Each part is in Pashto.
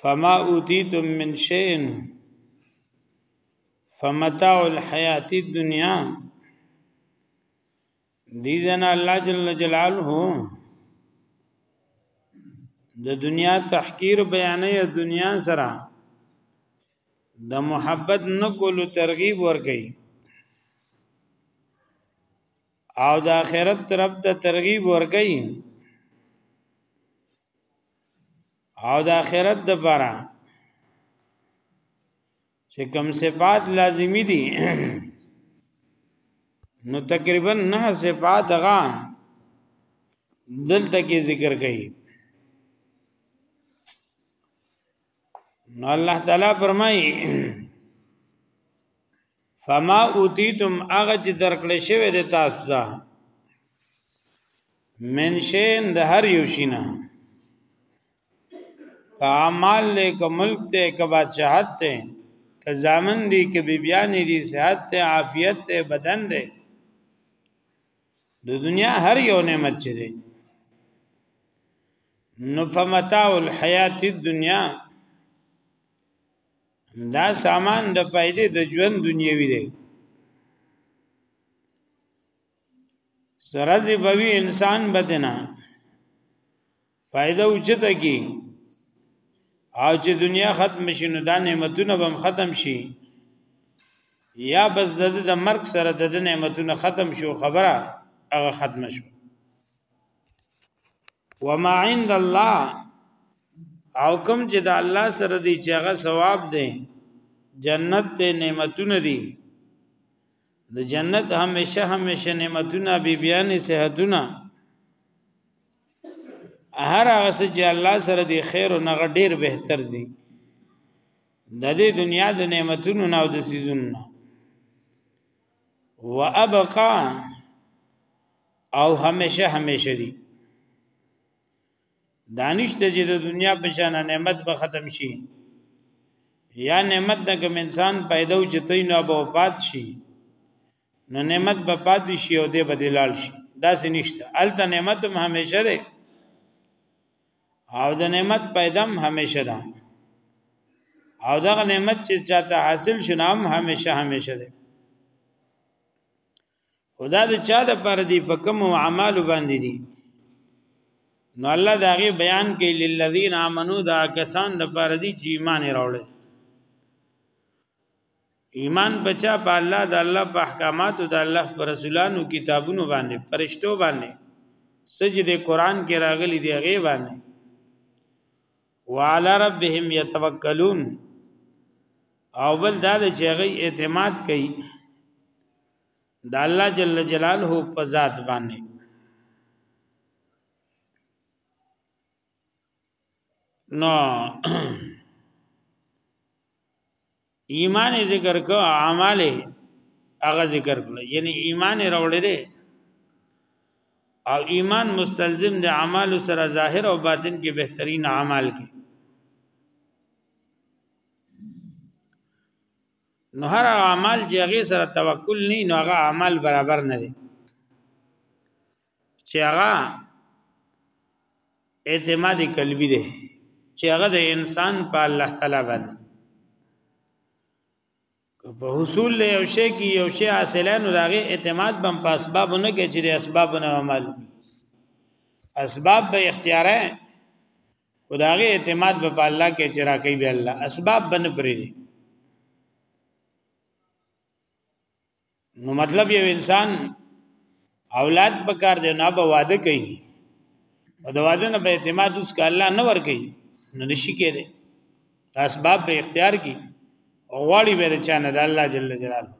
فما اوتیتم من شیء فمتاع الحیات الدنیا دی جنا الله جل جلاله د دنیا تحقیر بیانې دنیا سره د محبت نکول ترغیب ورکي او د آخرت طرف ته ترغیب ورکي او د آخرت د پاره چې کم صفات لازمی دي نو تقریبا نه صفات غا دلته کې ذکر کړي نو الله تعالی فرمایي فما اوتیتم هغه چې درکړې شوی د تاسو ته من شین د هر یو شینه که اعمال له که ملک ته که بادشاہت ته که زامن دي که بیبیان دي صحت ته عافیت ته بدن دی د دنیا هر یو نعمت چې دی نو فمتاع الحیات الدنیا دا سامان د فائدې د ژوند دنیوي دی سره زی بوي انسان بدنه فائدہ اوچته کی او چې دنیا ختم شي نو دا نعمتونه به ختم شي یا بس د د مرگ سره د نعمتونه ختم شو خبره هغه ختم شو وما عند الله او کوم چې د الله سره دی چې هغه ثواب دی جنت ته نعمتونه دي د جنت همیشه همیشه نعمتونه بی بیان صحتونه هر هغه څه چې الله سره دی خیر او نغ ډیر بهتر دي د دې دنیا د نعمتونو نه او د سيزونو نه وابقا او همیشه همیشه دي دانش ته چې د دنیا په شان نعمت به ختم شي یا نعمت نه کوم انسان پیدا او چتې نه به پات شي نو نعمت به پات شي او دې بدلال شي دا څه نشته الته نعمت هم همیشه ده او د نعمت پیدا هم همیشه ده او دا نعمت چې چاته حاصل شنه هم همیشه همیشه ده خدا د چا د پر دی په کوم اعمال باندې دي نو الله دا غي بیان کوي للذین امنو دا کسان د پر دی چې ایمان راوړل ایمان بچا په الله د الله په احکامات او د الله پر رسولانو کتابونو باندې فرشتو باندې سجده قران کې راغلي دی غي باندې وعلى ربهم يتوکلون او بل دا چې هغه اعتماد کوي د الله جل جلاله په ذات باندې نو ایمان ذکر کو اعمال هغه ذکر کړل یعنی ایمان راوړل دي او ایمان مستلزم د اعمال سره ظاهر او باطن کې بهترین اعمال کې نو هر اعمال چې هغه سره توکل نه نو هغه اعمال برابر نه دي چې هغه اعتماد قلبي دی چې هغه د انسان په الله تعالی باندې په حصول له یو شی کې یو شی حاصله نو داغه اعتماد بم په اسباب نه کې چې د اسباب نه عمل اسباب به اختیار ہے خداغه اعتماد به په الله کې چې راکې به الله اسباب بن پرې دي نو مطلب یو انسان اولاد په کار دی نه به واده کوي او د واده نه به اعتماد اوس کا الله نه ور کوي نو نشي کېږي اسباب به اختیار کی او غواړي به چانه د الله جل جلاله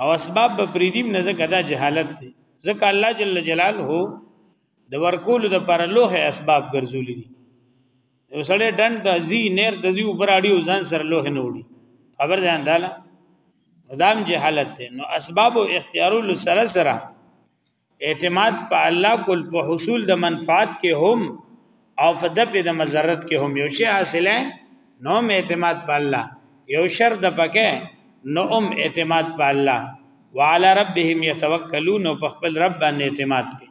او اسباب به پریدیم نه زکه دا جهالت دی زکه الله جل جلاله د ورکول د پر لوه اسباب ګرځولې دي یو سړی ډن ته زی نیر ته زی اوپر اړیو ځان سره لوه نه وړي خبر ځان داله دام جهالت ده نو اسباب او اختیارول سره سره اعتماد په الله کول په حصول د منفعت کې هم او په دفع د مزرت کې هم یو شی حاصله نو اعتماد په الله یو شر د پکې نو هم اعتماد په الله وعلى ربهم يتوکلون په خپل رب باندې اعتماد کوي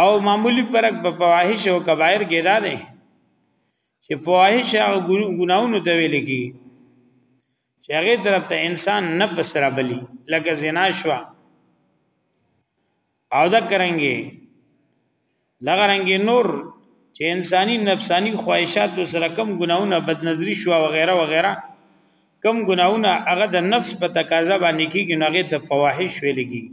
او معمولی فرق په فواحش او کبایر کې دا دی چې فواحش او ګناونو ته ویل کی چې هغه طرف ته انسان نفس را بلی لکه زنا شوا او دا کرانګي دا کرانګي نور چې انساني نفسانی خواهشات سره کم ګناونه بدنظری شوا وغیرہ وغیرہ کم ګناونه هغه د نفس په تقاضا باندې کیږي نو هغه ته فواحش ویل کیږي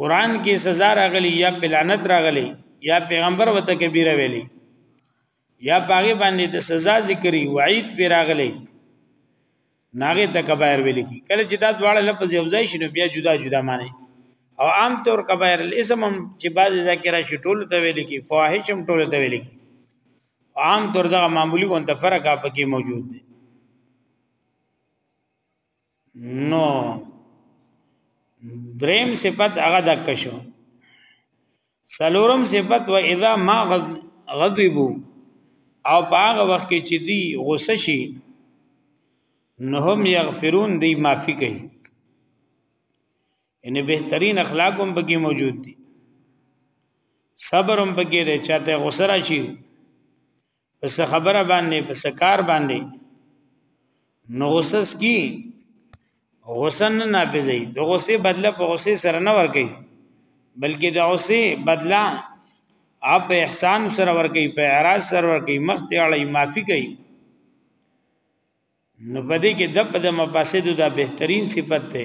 قران کې سزا راغلی یا پلانت راغلی یا پیغمبر وته کبیره ویلی یا پاغه باندې د سزا ذکرې وعید پی راغلی ناغه ته کبایر ویل کی کله چې دا دواړه لفظ یو ځای شنو بیا جدا جدا معنی او عام طور کبایر الاسم هم چې بعضی ذکر شي ټول ته ویل کی فواحش هم ټول ته ویل کی عام طور دا معمولی غونته فرق اپ کې موجود دی نو دریم صفت هغه د کشو سلورم صفت و اذا ما غضبو او باغه وخت کې چې دی غوسه شي نو هم یغفرون دی معافي کوي ان بهترین اخلاق هم بګي موجود دي صبر هم بګي لري چاته غوسه راشي په څه خبره باندې په څه کار باندې نو غوسس کی غوسه نه ناپیزي د غوسه بدله په غوسه سره نه ور کوي بلکې د غوسه بدله اپ احسان سره ور کوي په اعراض سره ور کوي مخ ته اړي معافي کوي نو پدې کې د په د مفاسد دا بهترین صفت ده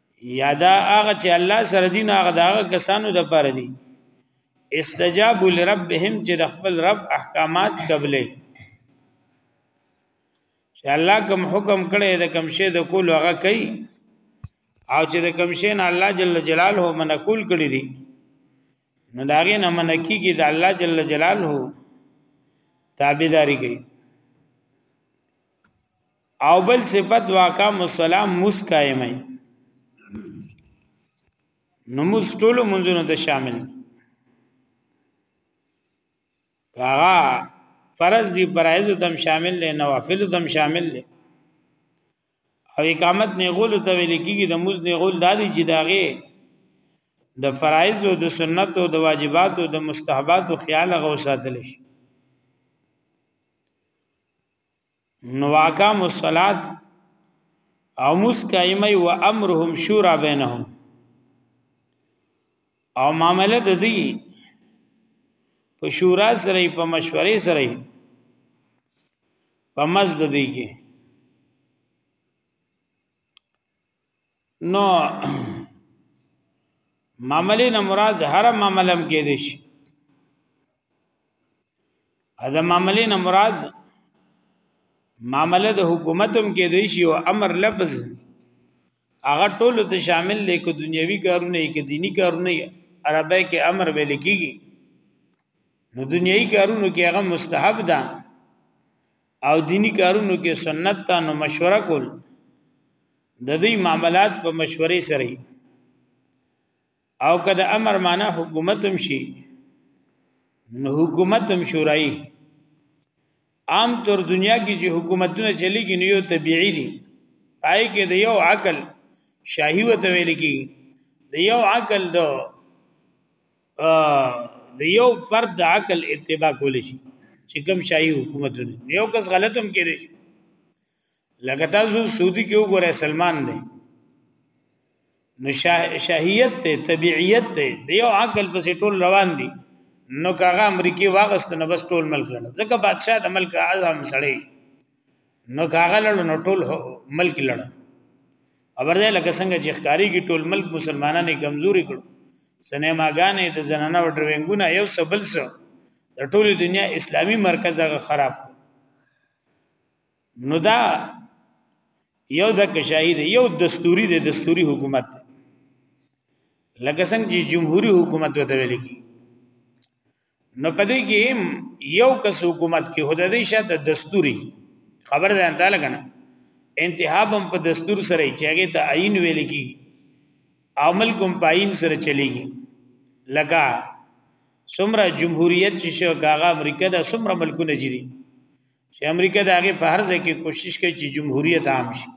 یادا هغه چې الله سره دین هغه داغه کسانو د پر دي استجاب لربهم چې د خپل رب احکامات قبلې چې الله کوم حکم کړي د کوم شی د کول هغه کوي او چې د کوم شی نه الله جل جلاله منکول کړي دي نو داغه نه منکیږي د الله جل جلاله تابعداري کوي او بل صفت واقع مسلام موس قائمه نو موس ټول منځونو ته شامل کاغه فرض دی فرایض تم شامل دی نوافل تم شامل دی او اقامت نه غول ته ویل کیږي د موز نه غول دادی چې داغه د فرایض او د سنت او د واجبات او د مستحبات او خیال غو ساتل شي نو اقام الصلات او مسکایمه و امرهم شورا بینهم او معاملې د دې په شورا سره په مشورې سره په مزد دی کې نو معاملې نه مراد هر معاملم کې دي شي دا معاملې نه مراد معامله د حکومتم کې دي شي او امر لفظ هغه ټول ته شامل دی کو دنیوي کارونه کې دینی کارونه عربی کې امر ویل کیږي نو دنیوي کارونو کې هغه مستحب ده او دینی کارونو کې سنت ته نو مشوره کول د دې معاملات په مشورې سره او کله امر معنا حکومت هم شي نو حکومت هم شورای عام طور دنیا کې چې حکومتونه چلیږي نو یو طبيعي دي پای کې د یو عقل شاهي وته ویل کی د یو عقل د د یو فرد د عقل اتباع کول شي چې کوم شاهي حکومتونه یو کس غلط هم کړي شي لکه تاسو سعودي کې وګورئ سلمان دی نو شاهیت ته طبيعیت ته د یو عقل پسې ټول روان دي نو کاغه امریکای واغست نو بس ټول ملک لړ ځکه بادشاہ د ملک اعظم سړی نو کاغه لړ نو ټول ملک لړ خبر ده لکه څنګه چې ښکاری کی ټول ملک مسلمانانو کمزوري کړو سینماګانې د زنانه او ډرینګونه یو سبل سو د ټولې دنیا اسلامی مرکز هغه خراب نو دا یو د شاهد یو دستوري د دستوري حکومت لکه څنګه چې جمهوریت حکومت وته ویل کی نو پدې کې یو کس حکومت کې هددې شه د دستوري خبر ده انده لګنه انتخاب هم په دستور سره چاغه ته عین ویل کی عمل کوم پاین سره چلیږي لکه سمره جمهوریت چې شو کاغه امریکا د سمره ملکونه جری چې امریکا د هغه په هر ځای کې کوشش کوي چې جمهوریت عام شي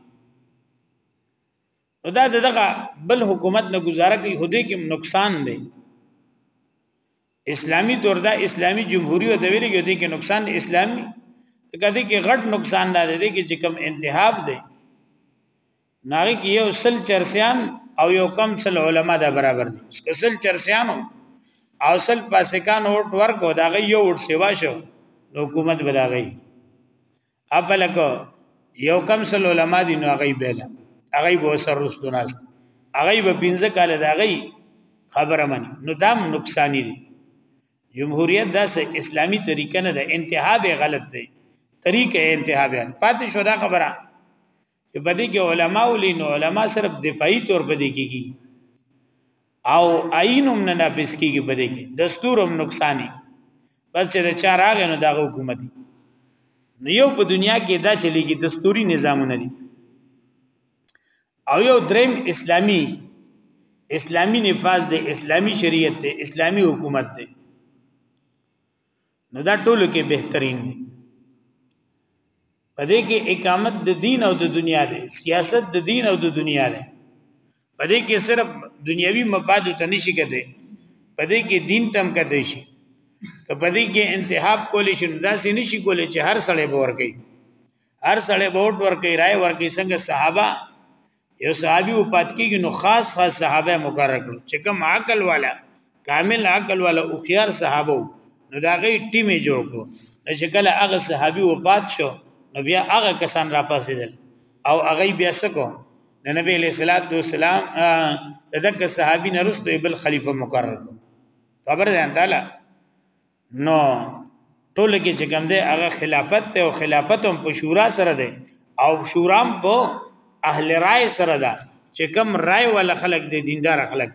نو دا دغه بل حکومت نه گزاره کوي هدي کې نقصان دی اسلامی تور دا اسلامی جمهوریت د ویلې کې دي کې نقصان اسلامی کدی کې غټ نقصان نه دی کې چې کم انتحاب دی ناغي کې یو سل چرسیان او یو کم سل علما دا برابر دي سل چرسیانو او سل پاسکان وټ ورکو دا غي یو وټ سیوا شو حکومت بلاغي خپل کو یو کم سل علما دي نو هغه بیل هغه به سر رستو ناس هغه به پنځه کال دا غي خبره من نو دام نقصان دي جمهوریت داس اسلامی طریقه نه ده انتها به غلط دی طریقه انتها به فاتح شو دا خبره چې بده کې علما ولین علما صرف دفاعي تور بده کیږي او آئین هم نه نافذ کیږي په دې کې دستور هم نقصانی بس چې چا راغی نو دا حکومت دی نو یو په دنیا کې دا چلیږي دستوري نظامونه دي او یو دریم اسلامی اسلامی نفاذ دی اسلامی شریعت دی اسلامی حکومت دی نو دا ټولو کې بهترین دی په دې کې اقامت د دین او د دنیا دی سیاست د دین او د دنیا دی په دې کې صرف دنیوي مفاد ته نشي کېدی په دې کې دین تم کېدی شي که په دې کې انتخاب کولی شي دا سې نشي کولی چې هر سړی به ورګي هر سړی به وټ ورګي رائے ورګي څنګه صحابه یو صحابي او پات کیږي نو خاص خاص صحابه مقرر کړو چې کوم عقل والا کامل عقل والا او خيار صحابه نو دا غي ټیمه جوړ کړو چې کله هغه صحابي او پات شو نو بیا هغه کسان را پاسېدل او هغه بیا سکو د نبی له صلوات و سلام د دغه صحابي نرسته بل خلیفہ مقرر کړو خبر ده تعالی نو ټول کې چې کوم دی هغه خلافت ته او خلافت هم په شورا سره دی او شورا هم په اهل رائے سره ده چې کم رائے ول خلق دی دیندار خلق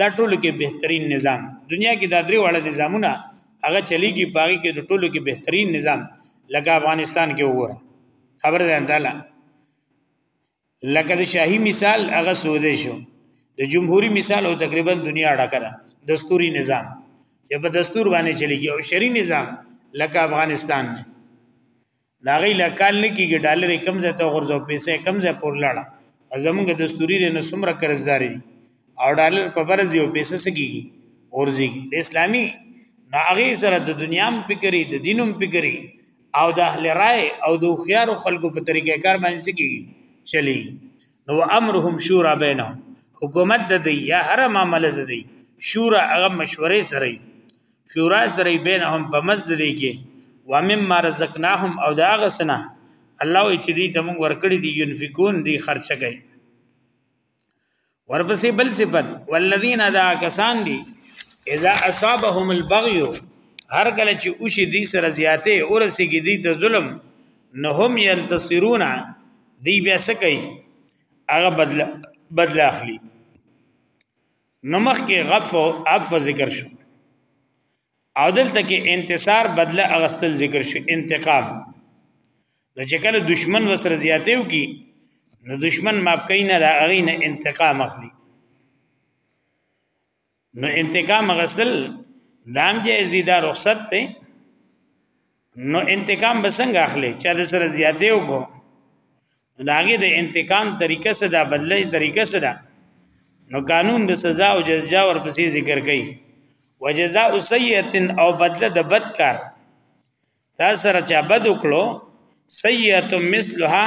دا ټول کې بهترین نظام دنیا کې دا درې واړه نظامونه هغه چلیږي پاره کې د ټولو کې بهترین نظام لکه افغانستان کې وګوره خبر ده تعالی لکه د شاهي مثال هغه سوده شو د جمهوریت مثال او تقریبا دنیا ډکه ده دستوري نظام چې په دستور باندې چلیږي او شری نظام لکه افغانستان نه دا غي لکال نه کیږي ډالر کم ځای ته غرزو پیسې کم ځای پور لاړه زمونږ دستوري د نسمره قرضدار دي او ډالر په برز یو پیسې سګيږي اورځي د اسلامي ناغي سره د دنیا هم فکرې د دینم فکرې او د اهل رائے او د خيار خلکو په طریقې کار باندې کیږي چلی نو امرهم شورا بینهم حکومت د دی یا هر معاملې د دی شورا هغه مشورې سره شورا سره بینهم په مسجد دی کې ومما رزقناهم او دا غسنا الله چې دې تم ورکړي دي ينفقون دي خرچه کوي ورپسې بل صفت والذین دا کسان دي اذا اصابهم البغي هر کله چې اوشي دي سره زیاته اورسیږي دي ته ظلم نه هم ينتصرون دی بیا سکی هغه بدل بدل اخلي نو مخکې غف او عفو ذکر شو او دلته کې انتصار بدله اغستل ذکر شي انتقام نو چې کله دشمن وسره زیاتې وکي نو دشمن ماپ کوي نه دا اغي نه انتقام اخلي نو انتقام غسل دام جائز دي دا رخصت ته نو انتقام به څنګه اخلي چې د سره زیاتې وکړو داګه د انتقام طریقه څه ده بدلې طریقه څه ده نو قانون د سزا او جزا ورپسې ذکر کړي وجزاء سیئه او بدله د بد کار تا سره چا بد وکړو سیئه مثلها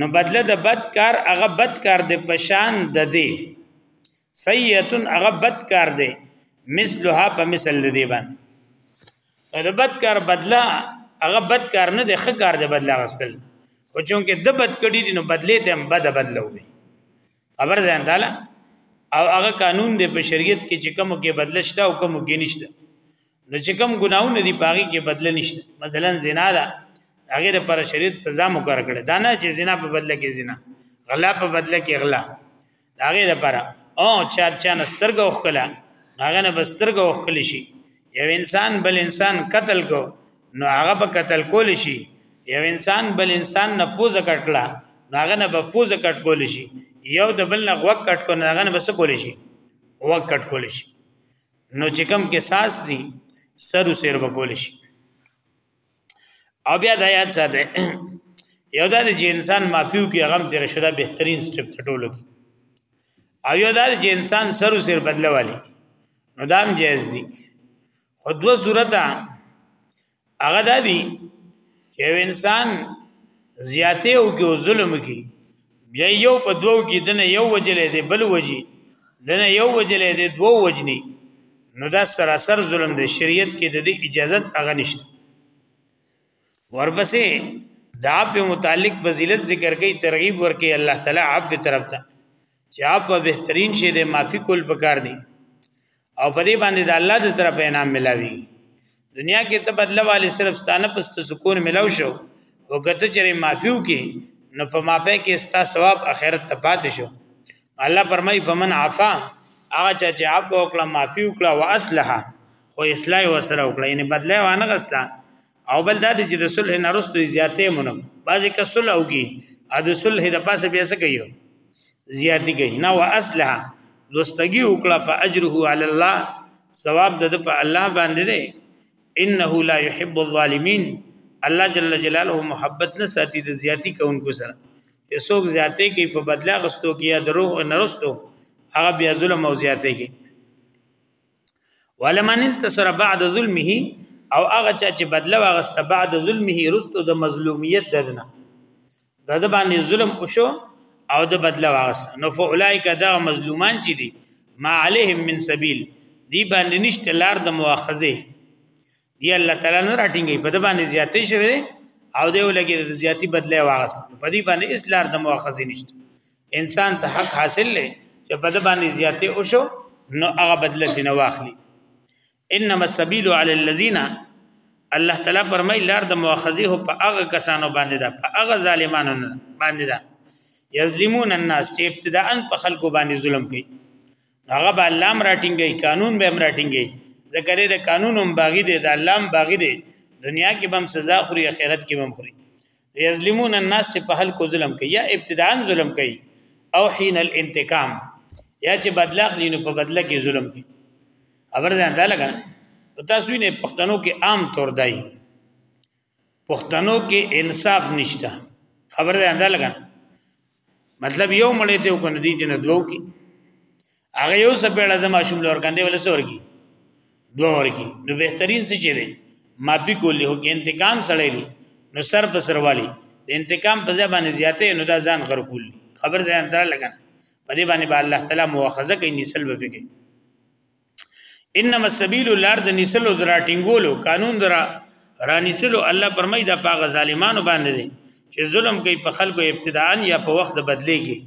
نو بدله د بد کار هغه بد کار دی پشان د دی سیئتن هغه بد کار دی مثلها په مثل د دی باندې د بد کار بدله هغه بد کار نه دی ښه کار دی بدله غسل او چونکه د بد کړي دي نو بدله ته هم بد بدله وي خبر ځان تعالی او هغه قانون دی په شریعت کې چې کوم کې بدله شته او کوم کې نشته نو چې کوم ګناونه دي پاغي کې بدله نشته مثلا زنا ده هغه د پر شریعت سزا مقرر کړي دا نه چې زنا په بدله کې زنا غلا په بدله کې غلا هغه د پر او چار چا نسترګه وکړه هغه نه بسترګه وکړي شي یو انسان بل انسان قتل کو نو هغه به قتل کول شي یو انسان بل انسان نه پوزه کټلا نو هغه نه به پوزه کټ کول شي یو د بل نه غوږ کټ کو نه هغه نه بس کول شي غوږ کټ کول شي نو چې کم کې ساس دي سر سر به کول شي او بیا د یاد ساته یو دا چې انسان معافیو کې غم تیر شوه بهترین سټپ ته ټولو کې او یو دا چې انسان سرو سر بدلوالي نو دام جایز دي خو دو صورت هغه دا دي چې انسان زیاته او کې ظلم کې بیا یو په دوو کې دنه یو وجلې دی بل وجي دنه یو وجلې دی دوو وجني نو دا سراسر ظلم دی شریعت کې د دې اجازت هغه نشته ورپسې د عفو متعلق فضیلت ذکر کوي ترغیب ورکي الله تعالی عفو طرف ته چې عفو بهترین شی دی معافي کول پکار دی او په دې باندې د الله د طرف انعام ملاوي دنیا کې ته بدله والی صرف ستانه پست سکون ملاو شو او کته چرې معافیو کې نو په معافی کې ستا ثواب اخرت ته پاتې شو الله فرمای فمن عفا هغه چا چې عفو وکړه معافي وکړه او اصلح خو اصلاح وسره وکړه یعنی بدله وانه غستا او بل دا چې د صلح نه رستو زیاتې مونږ بعضی که صلح اوږي ا د صلح د پاسه بیا څه کوي زیاتی کوي نه وا اصلح دوستګي وکړه فاجره علی الله ثواب د په الله باندې دی انه لا يحب الظالمين الله جل جلاله محبت نه ساتي د زیاتی کوونکو سره یسوک زیاتې کوي په بدلا غستو کې یا دروغ نه رستو هغه بیا ظلم او زیاتې کوي ولمن انتصر بعد ظلمه او هغه چا چې بدله واغسته بعد ظلمه رستو د مظلومیت ددنه دا د باندې ظلم وشو او د بدله واغسته نو فاولائک دا مظلومان چې دي ما عليهم من سبيل دی باندې نشته لار د مؤاخذه دی الله تعالی نه راټینګي په د باندې زیاتې شوی او دی ولګي د زیاتی بدله واغسته په دې باندې اس لار د مؤاخذه نشته انسان ته حق حاصل لې چې په د باندې زیاتې او شو نو هغه بدله دین واخلي انما السبيل على الذين الله تعالی فرمای لار د مؤاخذه هو په هغه کسانو باندې ده په هغه ظالمانو باندې ده یظلمون الناس چې ابتداء په خلکو باندې ظلم کوي هغه به الله مرټینګي قانون به مرټینګي ذکر د قانون هم باغی دی د الله هم باغی دی دنیا کې به هم سزا خوري آخرت کې به هم خوري یظلمون الناس چې په خلکو ظلم کوي یا ابتداء ظلم کوي او حين الانتقام یا چې بدلا اخلي نو په بدله کې ظلم کوي خبر ځان ته لګا تاسو نه پښتنو کې عام تور دی پښتنو کې انصاف نشته خبر ځان ته لګا مطلب یو مړې ته وکنه دي جن دوو کې هغه یو سپېړه د ماشوم لور کاندې ول سورګي دوه ورګي نو بهترین څه چي دی ماپی کولی هو کې انتقام سړی دی نو سر په سر والی د انتقام په ځای باندې زیاتې نو دا ځان غر کول خبر ځای انتر لګن په دې باندې به الله تعالی مؤاخذه کوي نسل به کوي انما السبيل لار د نسلو درا ټینګولو قانون درا رانیسلو الله پرمای د پاغه ظالمانو باندې دي چې ظلم کوي په خلکو ابتداءن یا په وخت بدلېږي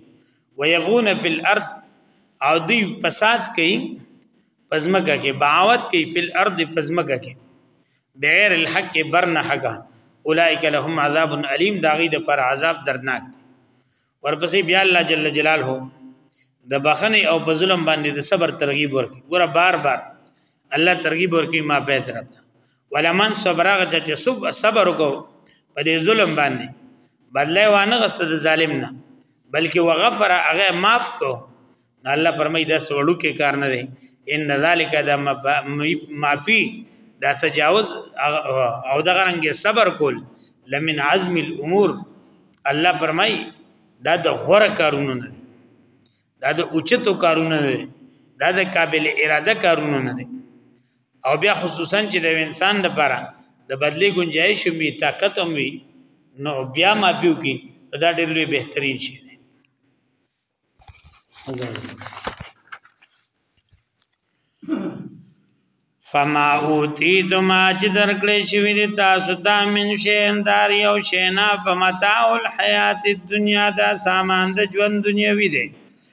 ويبغون فی الارض او دی فساد کوي پزمکه کې باوت کوي فی الارض پزمکه کې بغیر الحق برنه حقا اولئک لهم عذاب الیم داغي د پر عذاب درناک ورپسې بیا الله جل جلاله د بخنه او په ظلم باندې د صبر ترغیب ورکړي ګوره بار بار الله ترغیب ورکړي ما به طرف ولمن صبرغه چې صبر وکاو په دې ظلم باندې بدله وانه غست د ظالم نه بلکې وغفر هغه معاف کو الله فرمای دا سوړو کې کار نه دی ان ذالک دا معافی دا تجاوز او دا رنګ صبر کول لمن عزم الامور الله فرمای دا د غوړه کارونه نه دی دا د اوچتو کارونه نه دی دا د قابل اراده کارونه نه دی او بیا خصوصا چې د انسان لپاره د بدلی گنجائش می طاقت هم وي نو بیا ما پیو کی دا ډېر لوی بهترین شي دی فما اوتی دما چې درکړې شوی دی تاسو ته من شین دار یو شینا فمتاع الحیات الدنیا دا سامان د ژوند دنیوي دی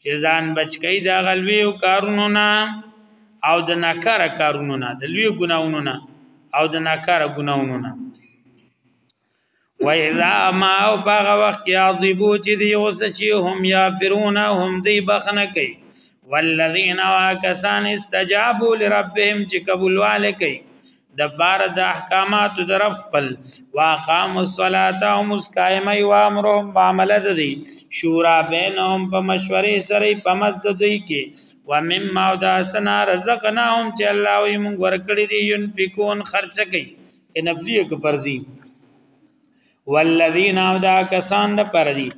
چې ځان بچ کړي دا غلوي او کارونو نه او د ناکاره کارونو نه د لوی ګناونو نه او د ناکاره ګناونو نه و اذا ما او باغ وخت یعذبو چې دی اوس چې هم یا فرعون هم دی بخنه کوي والذین واکسان استجابوا لربهم چې قبول والکه د بار د احکامات د رب خپل واقام الصلاه او مسقائمه او امرهم معاملې د دي شورا بینهم په مشورې سره په مزد دوی کې ومما او د اسنا رزقناهم چې الله یې موږ ورکړي دي ينفقون خرچ کوي کنه فریق فرضي والذین او دا کسان د پر دي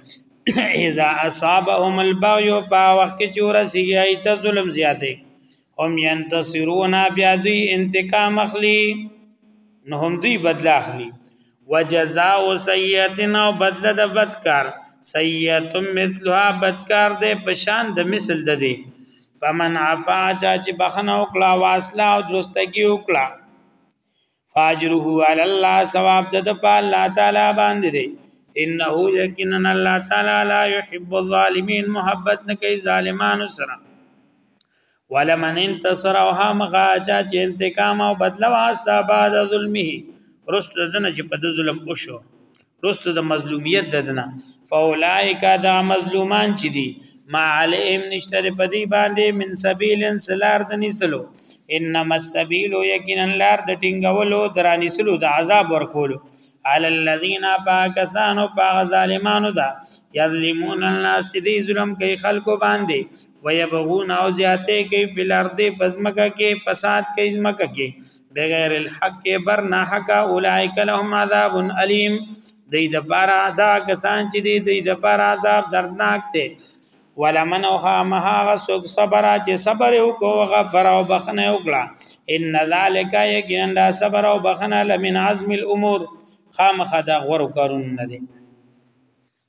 اذا اصابهم البغي په وخت کې چې ورسیږي ایت ظلم زیاتې هم ينتصرون بیا دوی انتقام اخلي نو هم دوی بدل اخلي وجزاء سیئتنا بدل د بدکار سیئت مثلها بدکار ده پشان د مثل ده دي فمن عفا چا چې بخنه وکړه واسله او دوستګي وکړه فاجره علی الله ثواب د په الله تعالی باندې دی انه یقینا الله تعالی لا يحب الظالمین محبت نه کوي ظالمانو سره ولمن انتصر او هم غاچا چې انتقام او بدلا واسطه بعد ظلمه رست دنه چې په ظلم وشو رستو د مظلومیت ددنه فاولائک دا مظلومان چې دي ما علیهم نشته په دې باندې من سبیل سلار د نسلو انما السبیل یقینا لار د ټینګولو درانی سلو د عذاب ورکولو علی الذین پاکسانو پاک ظالمانو دا یظلمون الناس چې دې ظلم کوي خلکو باندې ويبغون او زیاته کوي فل ارض بزمکه کې فساد کوي زمکه کې بغیر الحق بر نه حق اولائک لهم عذاب الیم د دې لپاره دا کسان چې د دې لپاره عذاب دردناک دی ولمن او خامها غسوک صبر چې صبر او کو غفر او بخنه وکړه ان ذالک یقینا دا صبر او بخنه لمن عزم الامور خامخه دا غور کارون نه دی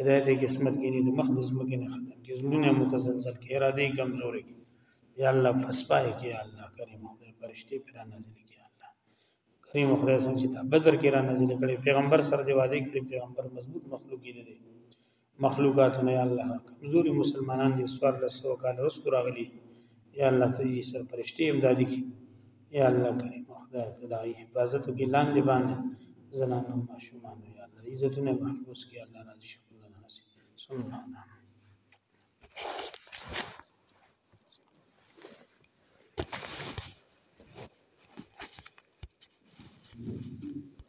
هدایت قسمت کې نه د مخ د زمکه نه ختم کې زړونه متزلزل کې اراده کمزورې کې یا الله فسپای کې یا الله کریم خدای پرشتي پر نازل کې یا الله کریم خدای څنګه چې تا بدر کې را نازل کړي پیغمبر سره دی وعده کړی پیغمبر مضبوط مخلوق دی دی مخلوقات نه یا الله کمزوري مسلمانان دي سوار له سو کال رسو راغلي یا الله ته یې سر پرشتي امدادي کې یا الله کریم خدای ته د حفاظت کې لاندې باندې زنان او ماشومان یا الله عزتونه محفوظ کې الله راضي شي صلی الله علیه